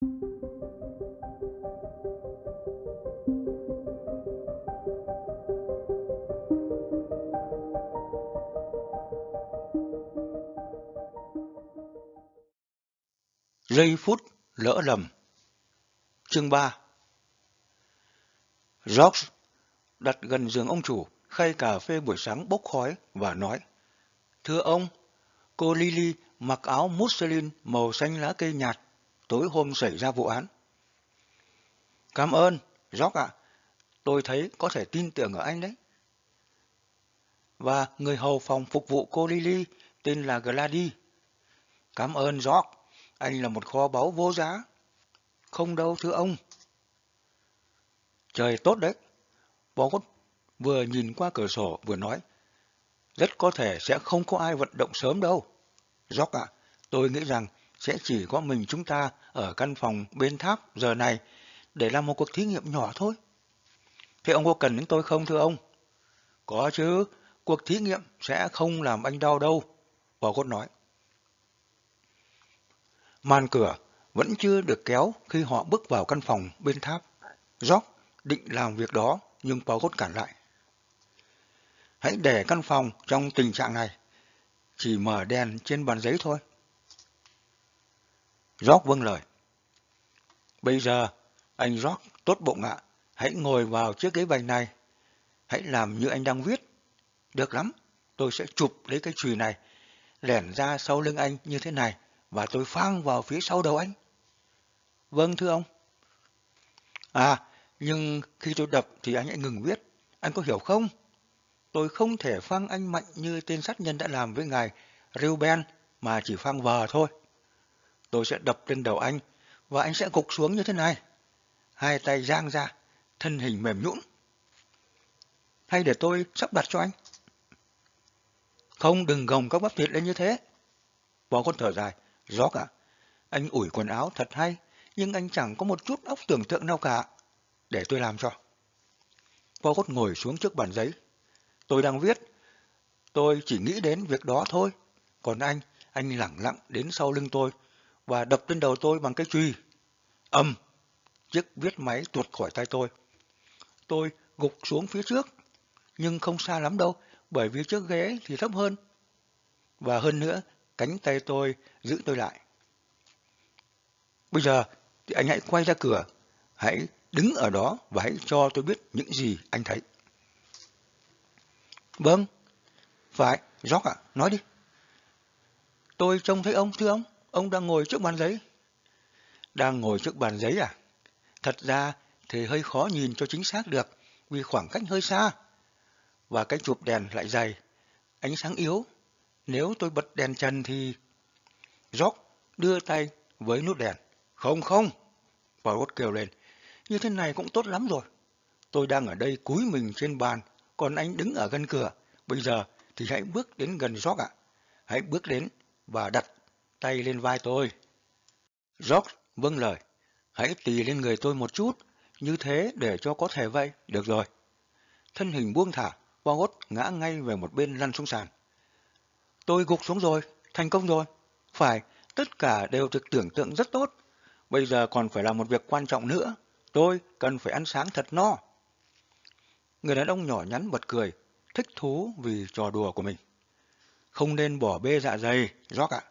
Giây phút lỡ lầm. Chương 3 George đặt gần giường ông chủ khay cà phê buổi sáng bốc khói và nói Thưa ông, cô Lily mặc áo muslin màu xanh lá cây nhạt tối hôm xảy ra vụ án. Cảm ơn, Jock ạ. Tôi thấy có thể tin tưởng ở anh đấy. Và người hầu phòng phục vụ cô Lily tên là Gladys. Cảm ơn Jock, anh là một kho báu vô giá. Không đâu thưa ông. Trời tốt đấy. Bogart vừa nhìn qua cửa sổ vừa nói. Rất có thể sẽ không có ai vận động sớm đâu. Jock ạ, tôi nghĩ rằng sẽ chỉ có mình chúng ta ở căn phòng bên tháp giờ này để làm một cuộc thí nghiệm nhỏ thôi. Thế ông có cần đến tôi không thưa ông? Có chứ, cuộc thí nghiệm sẽ không làm anh đau đâu, Bogart nói. Màn cửa vẫn chưa được kéo khi họ bước vào căn phòng bên tháp. Jock định làm việc đó nhưng Pogot cản lại. Hãy để căn phòng trong tình trạng này, chỉ mở đèn trên bàn giấy thôi. George vâng lời. Bây giờ, anh George tốt bụng ạ, hãy ngồi vào chiếc ghế bành này. Hãy làm như anh đang viết. Được lắm, tôi sẽ chụp lấy cái chùy này, lẻn ra sau lưng anh như thế này, và tôi phang vào phía sau đầu anh. Vâng thưa ông. À, nhưng khi tôi đập thì anh hãy ngừng viết. Anh có hiểu không? Tôi không thể phang anh mạnh như tên sát nhân đã làm với ngài Ruben mà chỉ phang vờ thôi. Tôi sẽ đập lên đầu anh và anh sẽ gục xuống như thế này. Hai tay giang ra, thân hình mềm nhũn. Hay để tôi sắp đặt cho anh? Không đừng gồng các bắp thịt lên như thế. Bò con thở dài. Gió cả. Anh ủi quần áo thật hay, nhưng anh chẳng có một chút óc tưởng tượng nào cả. Để tôi làm cho. Bò cốt ngồi xuống trước bàn giấy. Tôi đang viết. Tôi chỉ nghĩ đến việc đó thôi. Còn anh, anh lẳng lặng đến sau lưng tôi và đập lên đầu tôi bằng cái truy. Âm! Chiếc viết máy tuột khỏi tay tôi. Tôi gục xuống phía trước, nhưng không xa lắm đâu, bởi vì chiếc ghế thì thấp hơn. Và hơn nữa, cánh tay tôi giữ tôi lại. Bây giờ thì anh hãy quay ra cửa, hãy đứng ở đó và hãy cho tôi biết những gì anh thấy. Vâng, phải, Jock ạ, nói đi. Tôi trông thấy ông, thưa ông, ông đang ngồi trước bàn giấy. Đang ngồi trước bàn giấy à? Thật ra thì hơi khó nhìn cho chính xác được vì khoảng cách hơi xa. Và cái chụp đèn lại dày, ánh sáng yếu nếu tôi bật đèn trần thì... George đưa tay với nút đèn. Không không, Poirot kêu lên. Như thế này cũng tốt lắm rồi. Tôi đang ở đây cúi mình trên bàn, còn anh đứng ở gần cửa. Bây giờ thì hãy bước đến gần George ạ. Hãy bước đến và đặt tay lên vai tôi. George vâng lời. Hãy tì lên người tôi một chút, như thế để cho có thể vậy. Được rồi. Thân hình buông thả, Wagot ngã ngay về một bên lăn xuống sàn. Tôi gục xuống rồi, thành công rồi. Phải, tất cả đều được tưởng tượng rất tốt. Bây giờ còn phải làm một việc quan trọng nữa. Tôi cần phải ăn sáng thật no. Người đàn ông nhỏ nhắn bật cười, thích thú vì trò đùa của mình. Không nên bỏ bê dạ dày, jock ạ.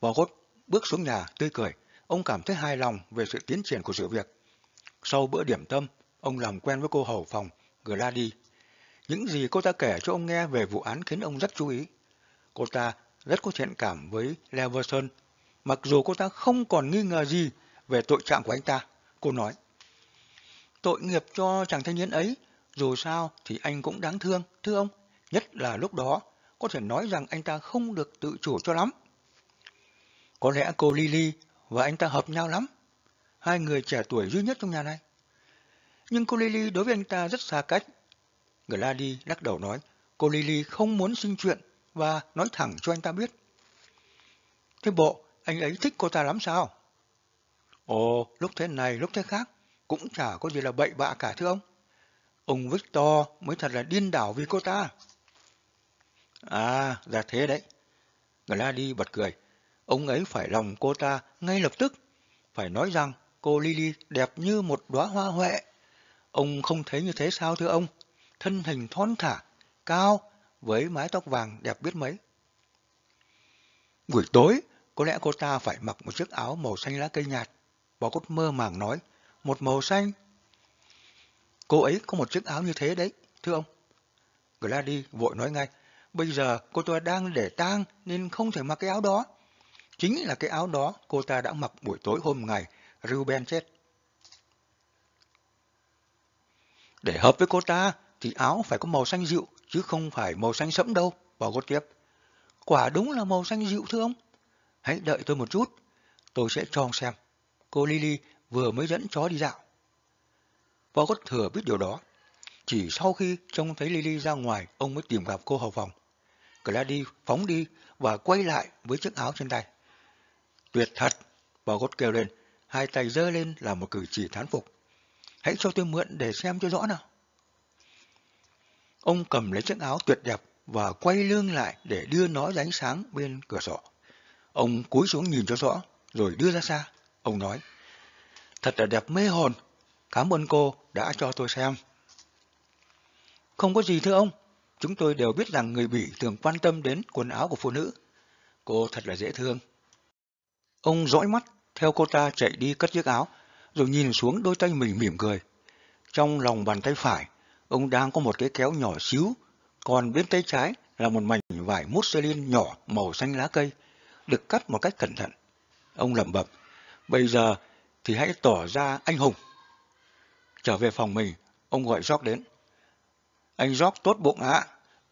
Bò gốt bước xuống nhà, tươi cười. Ông cảm thấy hài lòng về sự tiến triển của sự việc. Sau bữa điểm tâm, ông làm quen với cô hầu phòng, Glady. Những gì cô ta kể cho ông nghe về vụ án khiến ông rất chú ý. Cô ta rất có thiện cảm với Leverson, mặc dù cô ta không còn nghi ngờ gì về tội trạng của anh ta. Cô nói, tội nghiệp cho chàng thanh niên ấy, dù sao thì anh cũng đáng thương, thưa ông. Nhất là lúc đó, có thể nói rằng anh ta không được tự chủ cho lắm. Có lẽ cô Lily và anh ta hợp nhau lắm. Hai người trẻ tuổi duy nhất trong nhà này. Nhưng cô Lily đối với anh ta rất xa cách Glady lắc đầu nói, cô Lily không muốn sinh chuyện và nói thẳng cho anh ta biết. Thế bộ, anh ấy thích cô ta lắm sao? Ồ, lúc thế này, lúc thế khác, cũng chả có gì là bậy bạ cả thưa ông. Ông Victor mới thật là điên đảo vì cô ta. À, ra thế đấy. Glady bật cười. Ông ấy phải lòng cô ta ngay lập tức, phải nói rằng cô Lily đẹp như một đóa hoa huệ. Ông không thấy như thế sao thưa ông? Thân hình thon thả, cao, với mái tóc vàng đẹp biết mấy. Buổi tối, có lẽ cô ta phải mặc một chiếc áo màu xanh lá cây nhạt. Bảo cốt mơ màng nói, một màu xanh. Cô ấy có một chiếc áo như thế đấy, thưa ông. Gladys vội nói ngay, bây giờ cô ta đang để tang nên không thể mặc cái áo đó. Chính là cái áo đó cô ta đã mặc buổi tối hôm ngày Ruben chết. Để hợp với cô ta thì áo phải có màu xanh dịu chứ không phải màu xanh sẫm đâu, bảo cô tiếp. Quả đúng là màu xanh dịu thưa ông. Hãy đợi tôi một chút, tôi sẽ cho ông xem. Cô Lily vừa mới dẫn chó đi dạo. Bảo cốt thừa biết điều đó. Chỉ sau khi trông thấy Lily ra ngoài, ông mới tìm gặp cô hầu phòng. Gladys phóng đi và quay lại với chiếc áo trên tay. Tuyệt thật, Bò gót kêu lên, hai tay giơ lên là một cử chỉ thán phục. Hãy cho tôi mượn để xem cho rõ nào. Ông cầm lấy chiếc áo tuyệt đẹp và quay lưng lại để đưa nó ra ánh sáng bên cửa sổ. Ông cúi xuống nhìn cho rõ, rồi đưa ra xa. Ông nói, thật là đẹp mê hồn, cảm ơn cô đã cho tôi xem. Không có gì thưa ông, chúng tôi đều biết rằng người Bỉ thường quan tâm đến quần áo của phụ nữ. Cô thật là dễ thương. Ông dõi mắt theo cô ta chạy đi cất chiếc áo, rồi nhìn xuống đôi tay mình mỉm cười. Trong lòng bàn tay phải, ông đang có một cái kéo nhỏ xíu, còn bên tay trái là một mảnh vải muslin nhỏ màu xanh lá cây, được cắt một cách cẩn thận. Ông lẩm bẩm, bây giờ thì hãy tỏ ra anh hùng. Trở về phòng mình, ông gọi Jock đến. Anh Jock tốt bụng ạ,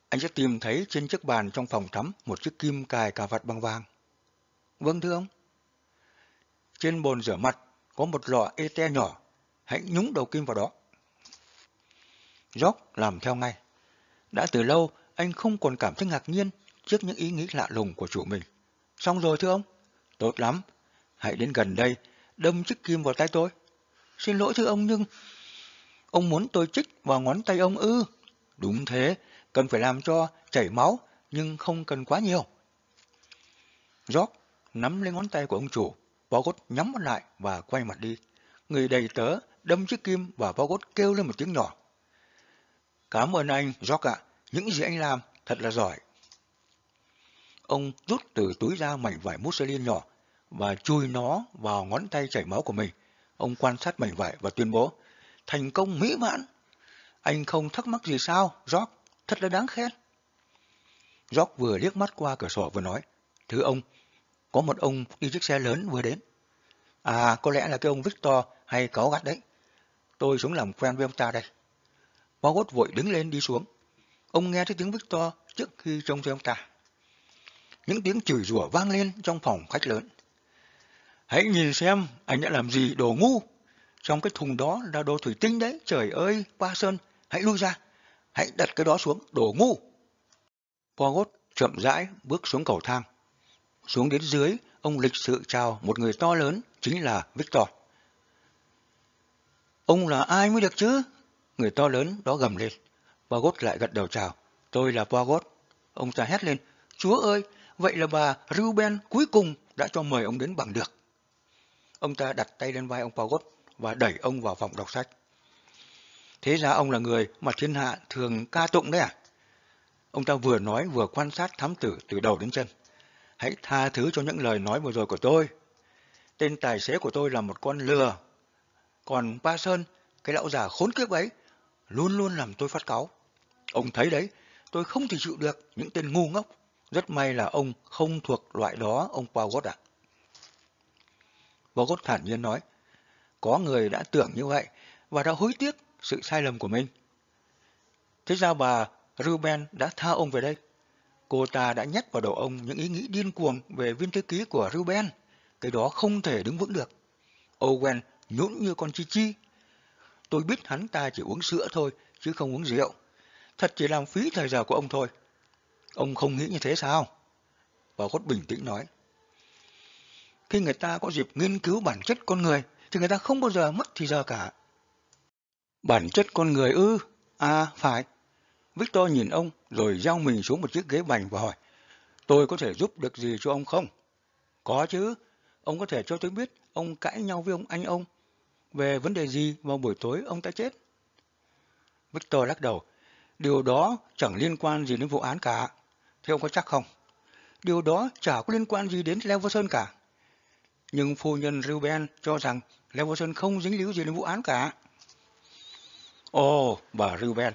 anh sẽ tìm thấy trên chiếc bàn trong phòng tắm một chiếc kim cài cà vạt bằng vàng. Vâng thưa ông. Trên bồn rửa mặt có một lọ ete nhỏ, hãy nhúng đầu kim vào đó. jock làm theo ngay. Đã từ lâu, anh không còn cảm thấy ngạc nhiên trước những ý nghĩ lạ lùng của chủ mình. Xong rồi thưa ông? Tốt lắm. Hãy đến gần đây, đâm chiếc kim vào tay tôi. Xin lỗi thưa ông nhưng... Ông muốn tôi chích vào ngón tay ông ư? Đúng thế, cần phải làm cho chảy máu, nhưng không cần quá nhiều. George nắm lấy ngón tay của ông chủ, Bogot nhắm mắt lại và quay mặt đi. Người đầy tớ đâm chiếc kim và Bogot kêu lên một tiếng nhỏ. Cảm ơn anh, Jock ạ. Những gì anh làm thật là giỏi. Ông rút từ túi ra mảnh vải muslin nhỏ và chui nó vào ngón tay chảy máu của mình. Ông quan sát mảnh vải và tuyên bố, thành công mỹ mãn. Anh không thắc mắc gì sao, Jock? Thật là đáng khen. Jock vừa liếc mắt qua cửa sổ vừa nói, Thưa ông, có một ông đi chiếc xe lớn vừa đến. À, có lẽ là cái ông Victor hay cáo gắt đấy. Tôi xuống làm quen với ông ta đây. Bogot vội đứng lên đi xuống. Ông nghe thấy tiếng Victor trước khi trông thấy ông ta. Những tiếng chửi rủa vang lên trong phòng khách lớn. Hãy nhìn xem anh đã làm gì đồ ngu. Trong cái thùng đó là đồ thủy tinh đấy. Trời ơi, Ba Sơn, hãy lui ra. Hãy đặt cái đó xuống, đồ ngu. Bogot chậm rãi bước xuống cầu thang. Xuống đến dưới, ông lịch sự chào một người to lớn, chính là Victor. Ông là ai mới được chứ? Người to lớn đó gầm lên. Bogot lại gật đầu chào. Tôi là Pogot Ông ta hét lên. Chúa ơi, vậy là bà Ruben cuối cùng đã cho mời ông đến bằng được. Ông ta đặt tay lên vai ông Pogot và đẩy ông vào phòng đọc sách. Thế ra ông là người mà thiên hạ thường ca tụng đấy à? Ông ta vừa nói vừa quan sát thám tử từ đầu đến chân. Hãy tha thứ cho những lời nói vừa rồi của tôi. Tên tài xế của tôi là một con lừa. Còn Ba Sơn, cái lão già khốn kiếp ấy, luôn luôn làm tôi phát cáu. Ông thấy đấy, tôi không thể chịu được những tên ngu ngốc. Rất may là ông không thuộc loại đó, ông Pogot ạ. À. Pogot thản nhiên nói, có người đã tưởng như vậy và đã hối tiếc sự sai lầm của mình. Thế ra bà Ruben đã tha ông về đây. Cô ta đã nhét vào đầu ông những ý nghĩ điên cuồng về viên thư ký của Ruben. Cái đó không thể đứng vững được. Owen nhũn như con chi chi. Tôi biết hắn ta chỉ uống sữa thôi, chứ không uống rượu. Thật chỉ làm phí thời giờ của ông thôi. Ông không nghĩ như thế sao? Bà Cốt bình tĩnh nói. Khi người ta có dịp nghiên cứu bản chất con người, thì người ta không bao giờ mất thì giờ cả. Bản chất con người ư? À, phải. Victor nhìn ông rồi giao mình xuống một chiếc ghế bành và hỏi, tôi có thể giúp được gì cho ông không? Có chứ, ông có thể cho tôi biết ông cãi nhau với ông anh ông về vấn đề gì vào buổi tối ông ta chết? Victor lắc đầu. Điều đó chẳng liên quan gì đến vụ án cả. Thế ông có chắc không? Điều đó chả có liên quan gì đến Leverson cả. Nhưng phu nhân Ruben cho rằng Leverson không dính líu gì đến vụ án cả. Ồ, bà Ruben.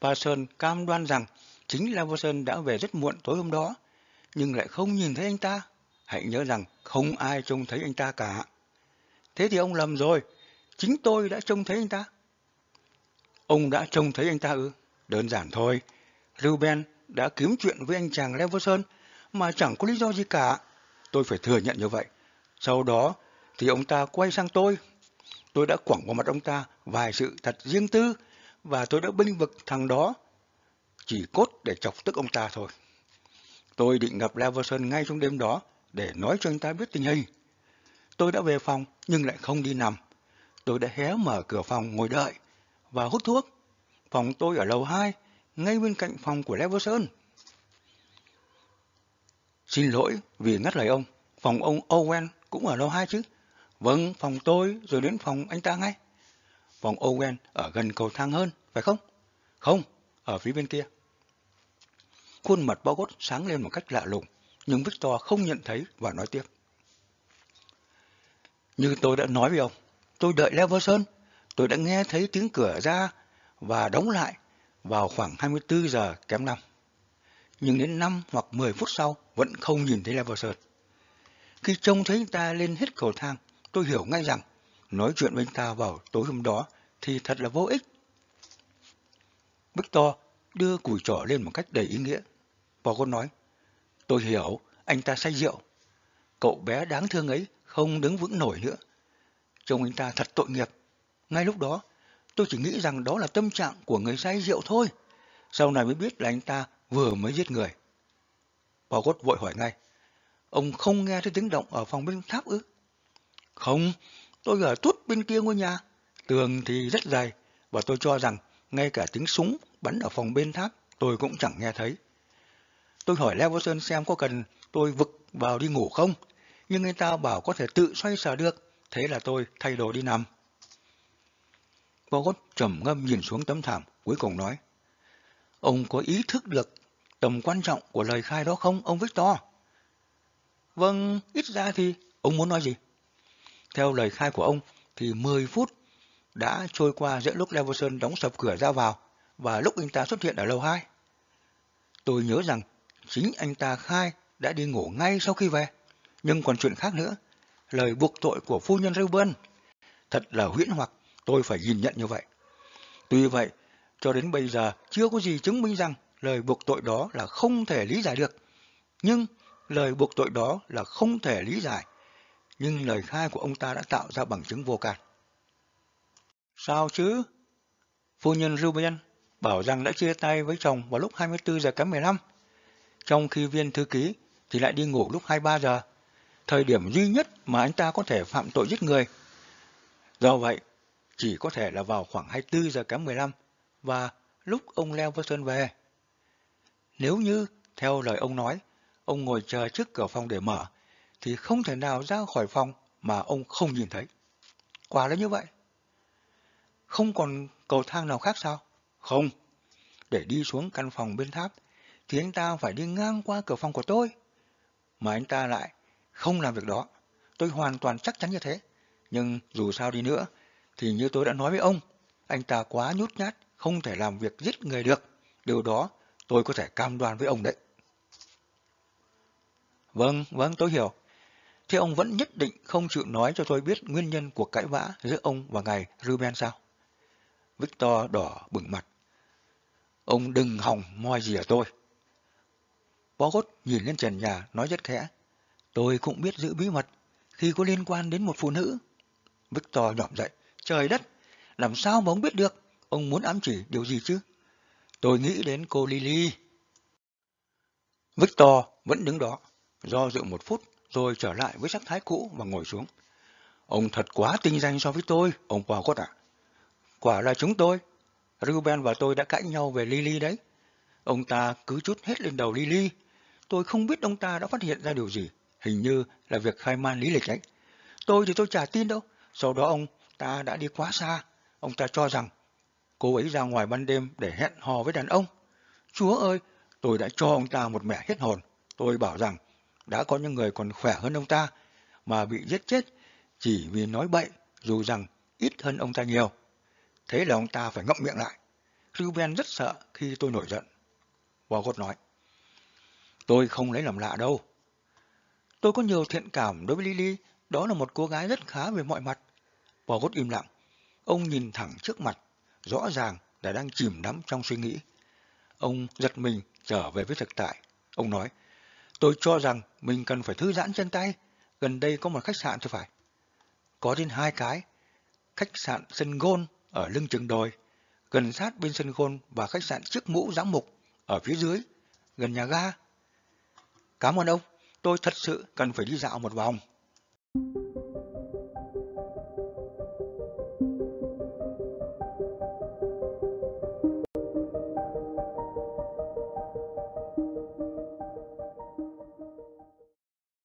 Parson cam đoan rằng chính Leverson đã về rất muộn tối hôm đó, nhưng lại không nhìn thấy anh ta. Hãy nhớ rằng không ai trông thấy anh ta cả. Thế thì ông lầm rồi. Chính tôi đã trông thấy anh ta. Ông đã trông thấy anh ta ư? Đơn giản thôi. Ruben đã kiếm chuyện với anh chàng Leverson mà chẳng có lý do gì cả. Tôi phải thừa nhận như vậy. Sau đó thì ông ta quay sang tôi. Tôi đã quẳng vào mặt ông ta vài sự thật riêng tư và tôi đã binh vực thằng đó. Chỉ cốt để chọc tức ông ta thôi. Tôi định gặp Leverson ngay trong đêm đó để nói cho anh ta biết tình hình. Tôi đã về phòng nhưng lại không đi nằm. Tôi đã hé mở cửa phòng ngồi đợi và hút thuốc. Phòng tôi ở lầu 2, ngay bên cạnh phòng của Leverson. Xin lỗi vì ngắt lời ông, phòng ông Owen cũng ở lầu 2 chứ. Vâng, phòng tôi rồi đến phòng anh ta ngay vòng Owen ở gần cầu thang hơn, phải không? Không, ở phía bên kia. Khuôn mặt bao sáng lên một cách lạ lùng, nhưng Victor không nhận thấy và nói tiếp. Như tôi đã nói với ông, tôi đợi Leverson, tôi đã nghe thấy tiếng cửa ra và đóng lại vào khoảng 24 giờ kém 5. Nhưng đến 5 hoặc 10 phút sau vẫn không nhìn thấy Leverson. Khi trông thấy ta lên hết cầu thang, tôi hiểu ngay rằng nói chuyện với anh ta vào tối hôm đó thì thật là vô ích. Victor đưa củi trỏ lên một cách đầy ý nghĩa. Paul nói, tôi hiểu, anh ta say rượu. Cậu bé đáng thương ấy không đứng vững nổi nữa. Trông anh ta thật tội nghiệp. Ngay lúc đó, tôi chỉ nghĩ rằng đó là tâm trạng của người say rượu thôi. Sau này mới biết là anh ta vừa mới giết người. Pogot vội hỏi ngay, ông không nghe thấy tiếng động ở phòng bên tháp ư? Không, tôi ở tút bên kia ngôi nhà. Tường thì rất dày, và tôi cho rằng ngay cả tiếng súng bắn ở phòng bên tháp tôi cũng chẳng nghe thấy. Tôi hỏi Leverson xem có cần tôi vực vào đi ngủ không, nhưng anh ta bảo có thể tự xoay sở được, thế là tôi thay đồ đi nằm. Bogot trầm ngâm nhìn xuống tấm thảm, cuối cùng nói, Ông có ý thức được tầm quan trọng của lời khai đó không, ông Victor? Vâng, ít ra thì ông muốn nói gì? Theo lời khai của ông thì 10 phút đã trôi qua giữa lúc Leverson đóng sập cửa ra vào và lúc anh ta xuất hiện ở lầu 2. Tôi nhớ rằng chính anh ta khai đã đi ngủ ngay sau khi về. Nhưng còn chuyện khác nữa, lời buộc tội của phu nhân Reuben. Thật là huyễn hoặc, tôi phải nhìn nhận như vậy. Tuy vậy, cho đến bây giờ chưa có gì chứng minh rằng lời buộc tội đó là không thể lý giải được. Nhưng lời buộc tội đó là không thể lý giải. Nhưng lời khai của ông ta đã tạo ra bằng chứng vô can. Sao chứ? Phu nhân Ruben bảo rằng đã chia tay với chồng vào lúc 24 giờ kém 15, trong khi viên thư ký thì lại đi ngủ lúc 23 giờ, thời điểm duy nhất mà anh ta có thể phạm tội giết người. Do vậy, chỉ có thể là vào khoảng 24 giờ kém 15 và lúc ông Leo Wilson về. Nếu như, theo lời ông nói, ông ngồi chờ trước cửa phòng để mở, thì không thể nào ra khỏi phòng mà ông không nhìn thấy. Quả là như vậy. Không còn cầu thang nào khác sao? Không. Để đi xuống căn phòng bên tháp, thì anh ta phải đi ngang qua cửa phòng của tôi. Mà anh ta lại không làm việc đó. Tôi hoàn toàn chắc chắn như thế. Nhưng dù sao đi nữa, thì như tôi đã nói với ông, anh ta quá nhút nhát, không thể làm việc giết người được. Điều đó tôi có thể cam đoan với ông đấy. Vâng, vâng, tôi hiểu. Thế ông vẫn nhất định không chịu nói cho tôi biết nguyên nhân cuộc cãi vã giữa ông và ngài Ruben sao? Victor đỏ bừng mặt. Ông đừng hòng moi gì ở tôi. Bogot nhìn lên trần nhà nói rất khẽ. Tôi cũng biết giữ bí mật khi có liên quan đến một phụ nữ. Victor nhỏm dậy. Trời đất, làm sao mà ông biết được? Ông muốn ám chỉ điều gì chứ? Tôi nghĩ đến cô Lily. Victor vẫn đứng đó, do dự một phút rồi trở lại với sắc thái cũ và ngồi xuống. Ông thật quá tinh danh so với tôi, ông Poirot ạ. À. Quả là chúng tôi. Ruben và tôi đã cãi nhau về Lily đấy. Ông ta cứ chút hết lên đầu Lily. Tôi không biết ông ta đã phát hiện ra điều gì. Hình như là việc khai man lý lịch ấy. Tôi thì tôi chả tin đâu. Sau đó ông ta đã đi quá xa. Ông ta cho rằng cô ấy ra ngoài ban đêm để hẹn hò với đàn ông. Chúa ơi, tôi đã cho ông ta một mẻ hết hồn. Tôi bảo rằng đã có những người còn khỏe hơn ông ta mà bị giết chết chỉ vì nói bậy dù rằng ít hơn ông ta nhiều. Thế là ông ta phải ngậm miệng lại. Ruben rất sợ khi tôi nổi giận. Wargot nói, tôi không lấy làm lạ đâu. Tôi có nhiều thiện cảm đối với Lily, đó là một cô gái rất khá về mọi mặt. Wargot im lặng, ông nhìn thẳng trước mặt, rõ ràng là đang chìm đắm trong suy nghĩ. Ông giật mình trở về với thực tại. Ông nói, tôi cho rằng mình cần phải thư giãn chân tay, gần đây có một khách sạn thì phải. Có đến hai cái, khách sạn sân gôn ở lưng chừng đồi, gần sát bên sân gôn và khách sạn trước mũ giám mục ở phía dưới, gần nhà ga. Cảm ơn ông, tôi thật sự cần phải đi dạo một vòng.